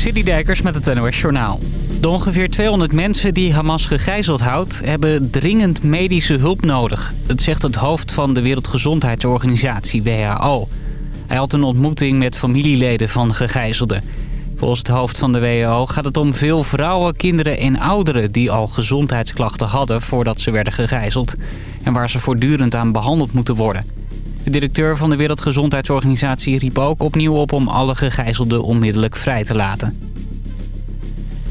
Dijkers met het NOS Journaal. De ongeveer 200 mensen die Hamas gegijzeld houdt... hebben dringend medische hulp nodig. Dat zegt het hoofd van de Wereldgezondheidsorganisatie, WHO. Hij had een ontmoeting met familieleden van gegijzelden. Volgens het hoofd van de WHO gaat het om veel vrouwen, kinderen en ouderen... die al gezondheidsklachten hadden voordat ze werden gegijzeld... en waar ze voortdurend aan behandeld moeten worden. De directeur van de Wereldgezondheidsorganisatie riep ook opnieuw op om alle gegijzelden onmiddellijk vrij te laten.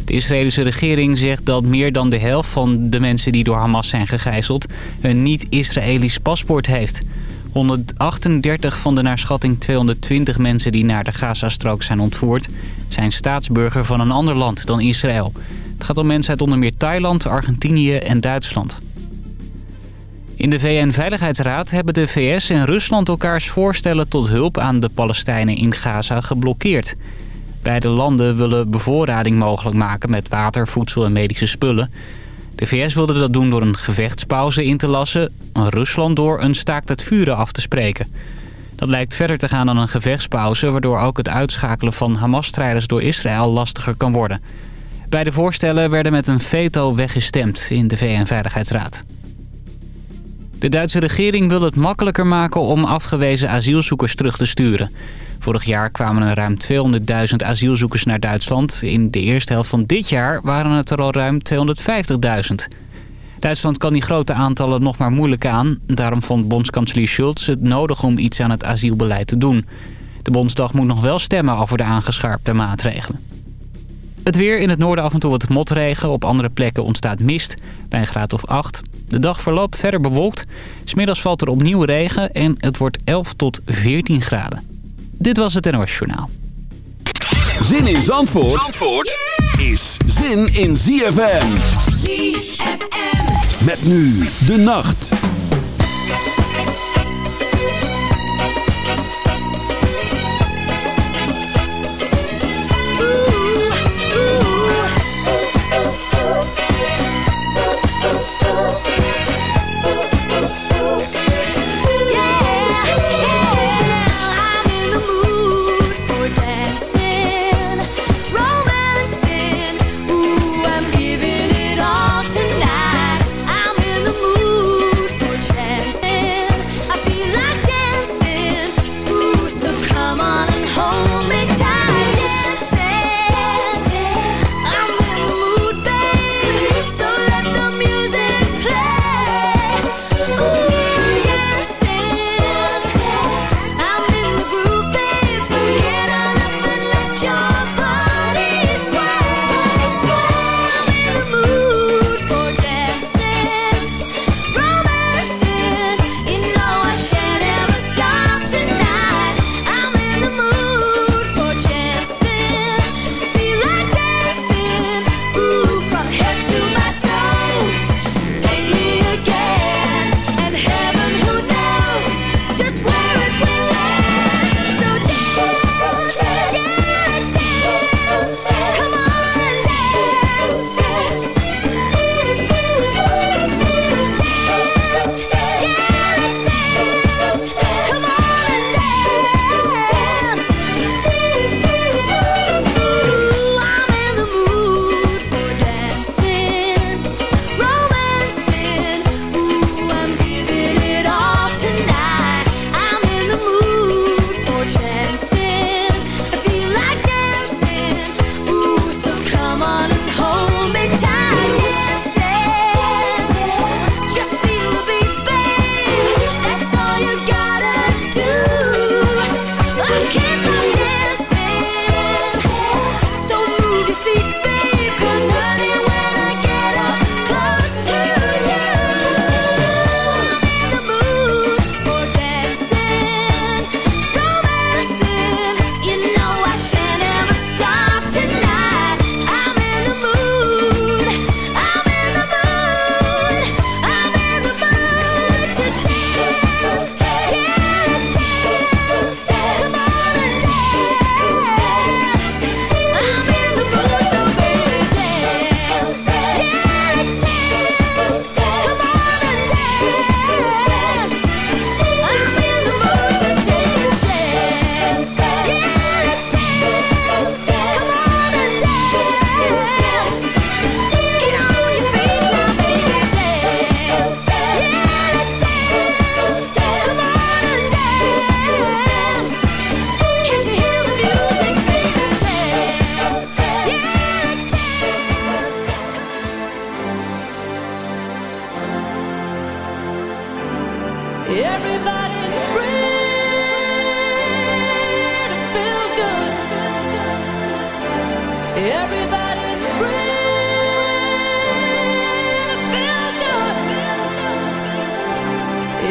De Israëlische regering zegt dat meer dan de helft van de mensen die door Hamas zijn gegijzeld... een niet-Israëlisch paspoort heeft. 138 van de naar schatting 220 mensen die naar de Gazastrook zijn ontvoerd... zijn staatsburger van een ander land dan Israël. Het gaat om mensen uit onder meer Thailand, Argentinië en Duitsland. In de VN-veiligheidsraad hebben de VS en Rusland elkaars voorstellen tot hulp aan de Palestijnen in Gaza geblokkeerd. Beide landen willen bevoorrading mogelijk maken met water, voedsel en medische spullen. De VS wilde dat doen door een gevechtspauze in te lassen, Rusland door een staakt het vuren af te spreken. Dat lijkt verder te gaan dan een gevechtspauze... waardoor ook het uitschakelen van Hamas-strijders door Israël lastiger kan worden. Beide voorstellen werden met een veto weggestemd in de VN-veiligheidsraad. De Duitse regering wil het makkelijker maken om afgewezen asielzoekers terug te sturen. Vorig jaar kwamen er ruim 200.000 asielzoekers naar Duitsland. In de eerste helft van dit jaar waren het er al ruim 250.000. Duitsland kan die grote aantallen nog maar moeilijk aan. Daarom vond bondskanselier Schulz het nodig om iets aan het asielbeleid te doen. De Bondsdag moet nog wel stemmen over de aangescherpte maatregelen. Het weer in het noorden af en toe wat motregen. Op andere plekken ontstaat mist bij een graad of 8. De dag verloopt verder bewolkt. Smiddags valt er opnieuw regen en het wordt 11 tot 14 graden. Dit was het NOS Journaal. Zin in Zandvoort, Zandvoort is zin in ZFM. ZFM. Met nu de nacht.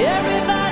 Everybody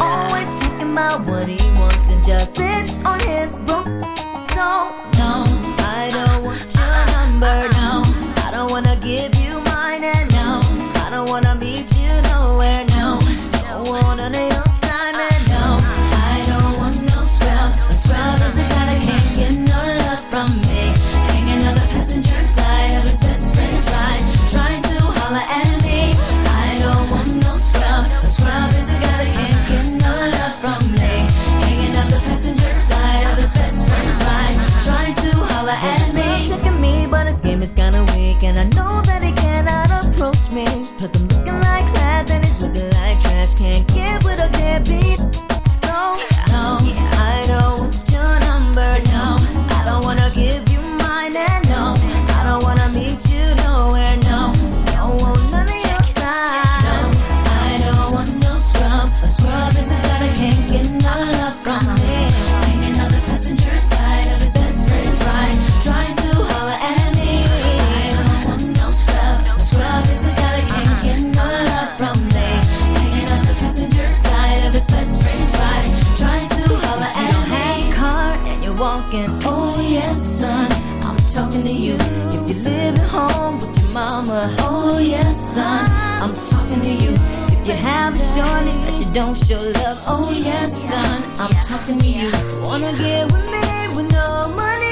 Always talking about what he Oh yes, son, I'm talking to you. If you have shorty that you don't show love. Oh yes, son, I'm talking to you. Wanna get with me with no money?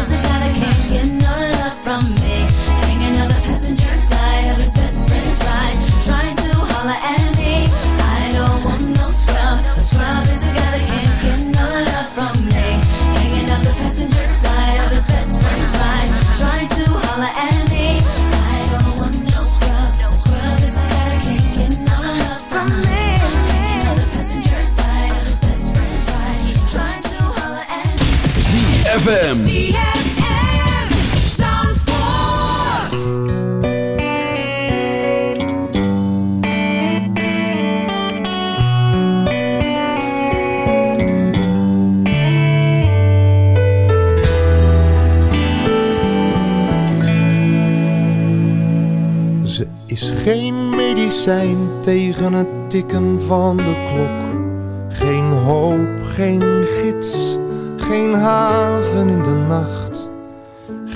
ZFM. Geen medicijn tegen het tikken van de klok. Geen hoop, geen gids,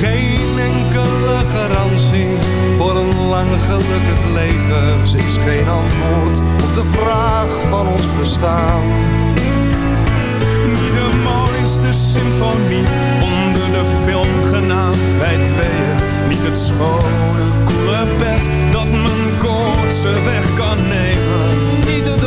Geen enkele garantie voor een lang gelukkig leven. Ze is geen antwoord op de vraag van ons bestaan. Niet de mooiste symfonie onder de film genaamd wij tweeën. Niet het schone, koele bed dat mijn koortse weg kan nemen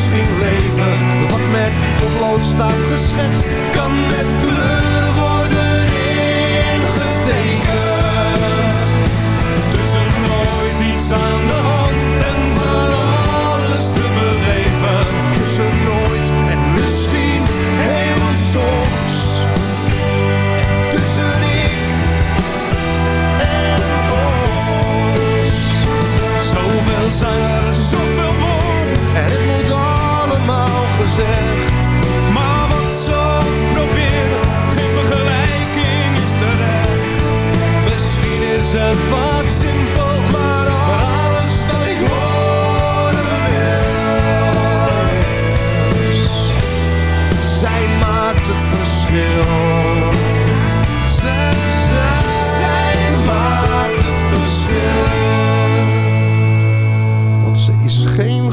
Leven. Wat met potlood staat geschetst, kan met kleur worden ingetekend. Tussen nooit iets aan de hand en van alles te beleven. Tussen nooit en misschien heel soms. Tussen ik en ons. Zoveel zangeren, zoveel woorden. Gezegd. Maar wat ook proberen, geen vergelijking is terecht. Misschien is het wat simpel, maar alles wat ik wil. Zij maakt het verschil. Zij, maakt het verschil. Want ze is geen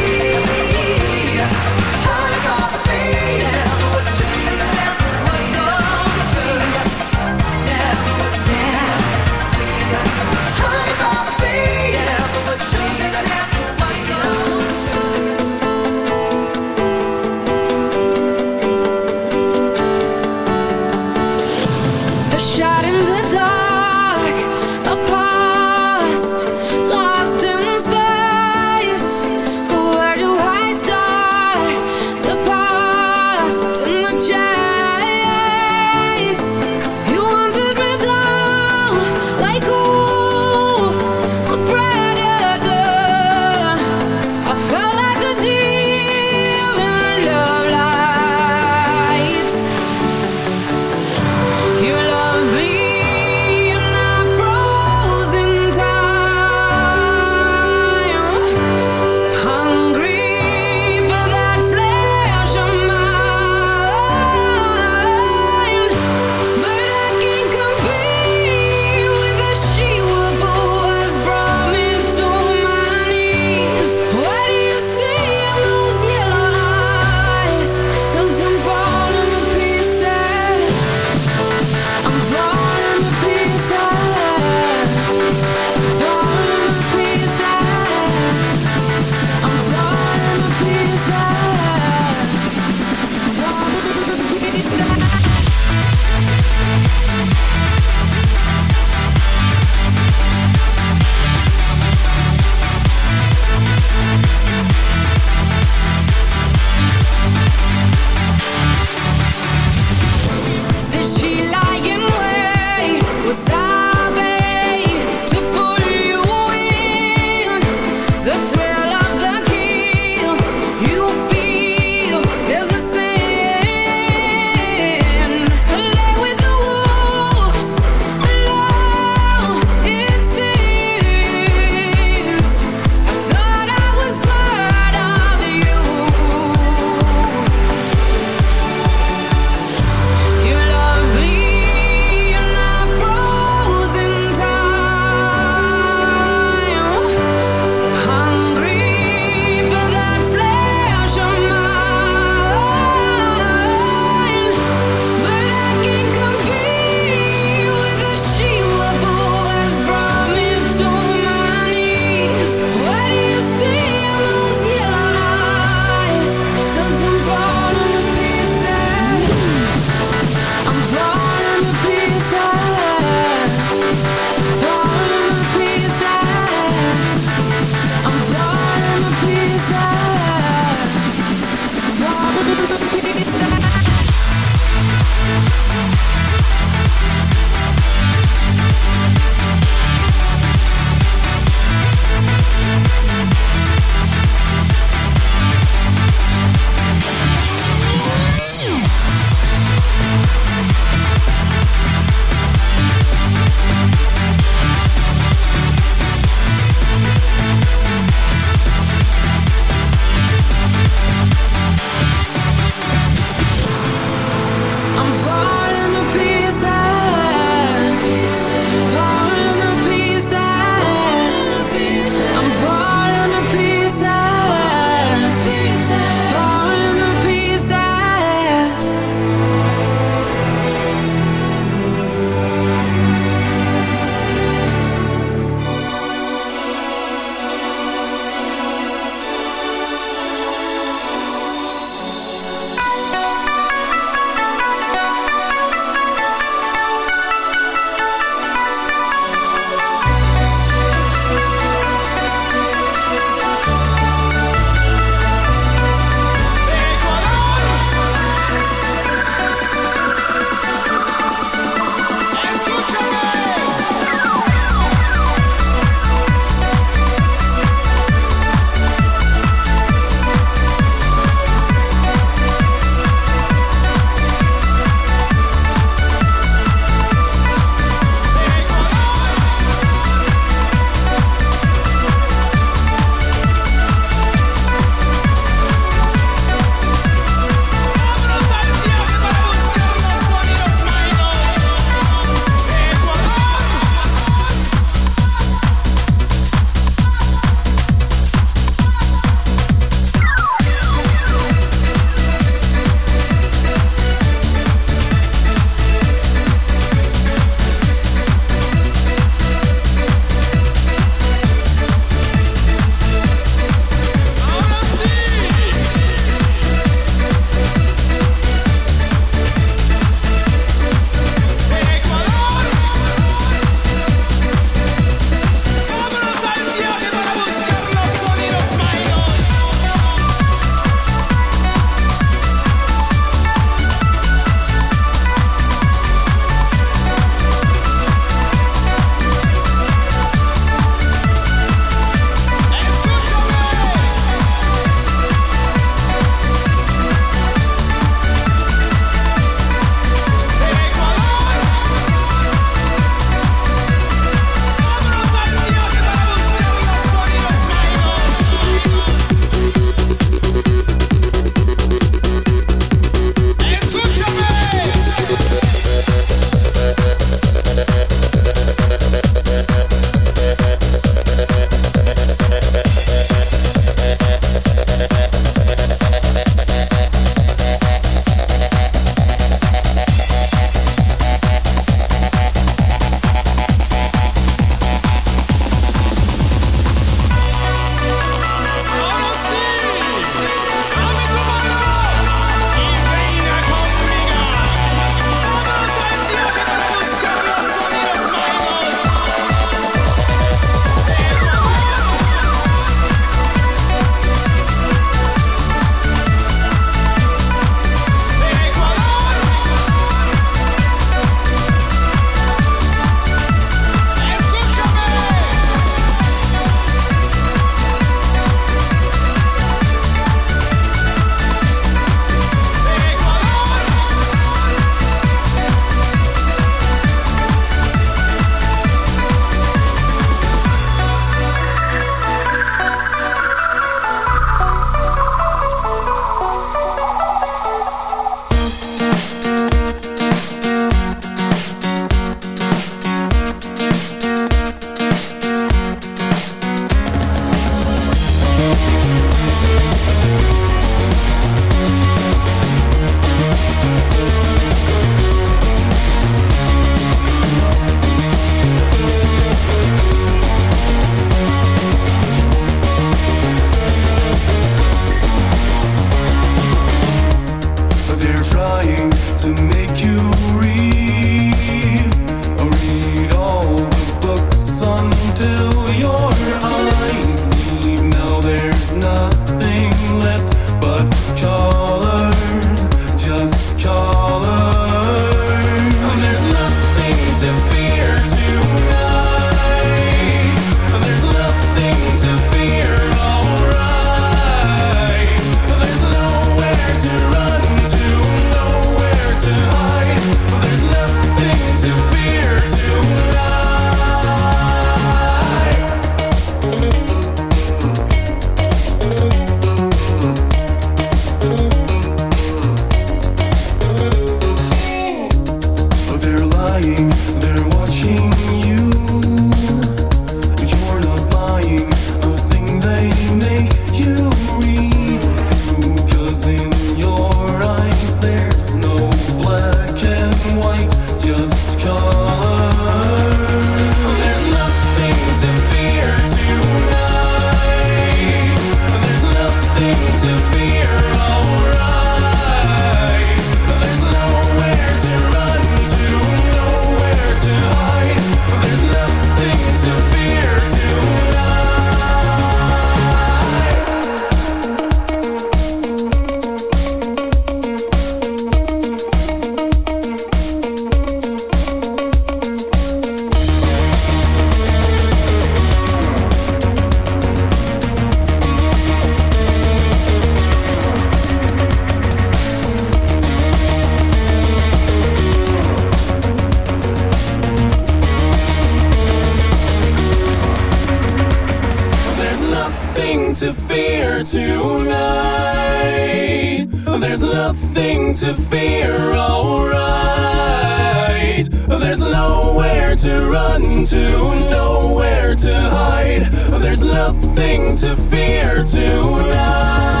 run to, nowhere to hide. There's nothing to fear tonight.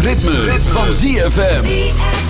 ritme, van ZFM.